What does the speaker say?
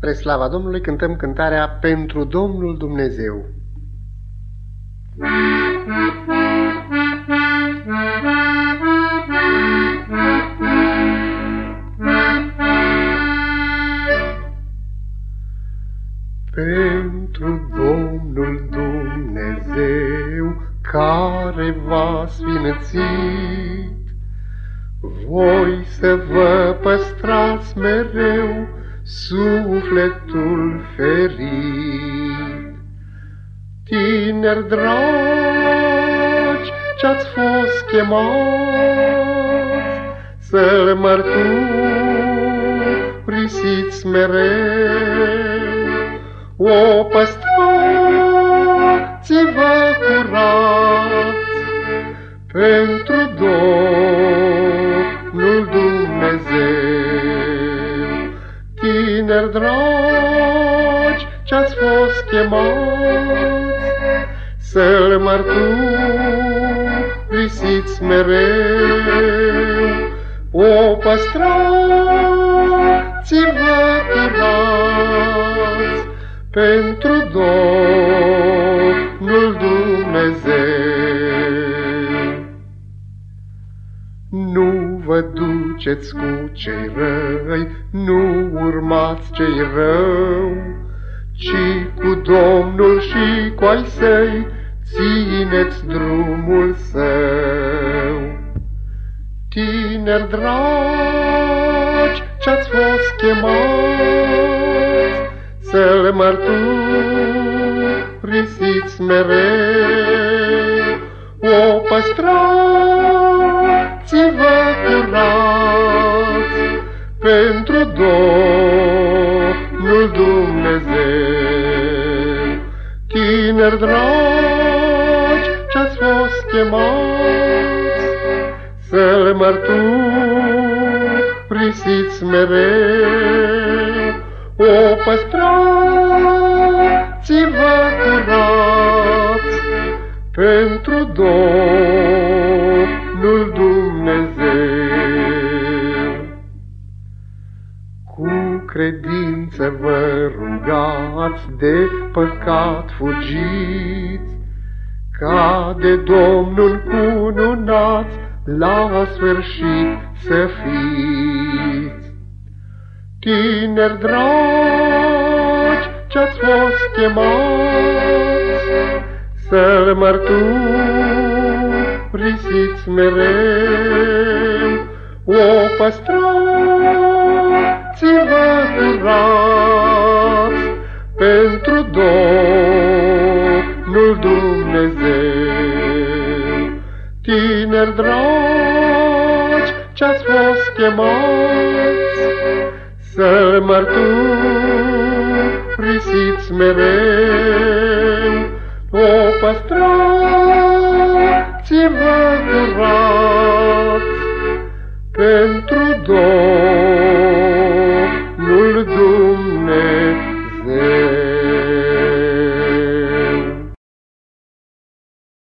Spre slava Domnului cântăm cântarea Pentru Domnul Dumnezeu. Pentru Domnul Dumnezeu care va sfinățit, voi să vă păstrați mereu sufletul ferit. Tineri dragi, ce-ați fost chemați să-L mărturisiți mereu, o păstrați-vă curați pentru Domnul dragi, ce-ați fost chemați să-L mărturisiți mereu, o păstrați-vă curați pentru Domnul Dumnezeu. Nu vă duceți cu cei răi, nu urmați cei rău, ci cu Domnul și cu ai săi țineți drumul său. Tineri dragi, ce-ați fost chemați, să-L mărturisiți mereu. O păstrați-vă curați pentru Domnul Tineri dragi, ce-ați fost chemați, să-L mărturisiți mereu. O păstrați-vă curați pentru Domnul Dumnezeu. Credință vă rugați de păcat fugiți, ca de Domnul cununați la sfârșit să fiți. Tineri dragi, ce-ați fost chemați Să-L mărturisiți mereu, O păstrați-vă Domnul Dumnezeu. Tineri dragi, ce-ați fost chemați să-L mărturisiți mereu, o păstrați-vă curați pentru Domnul.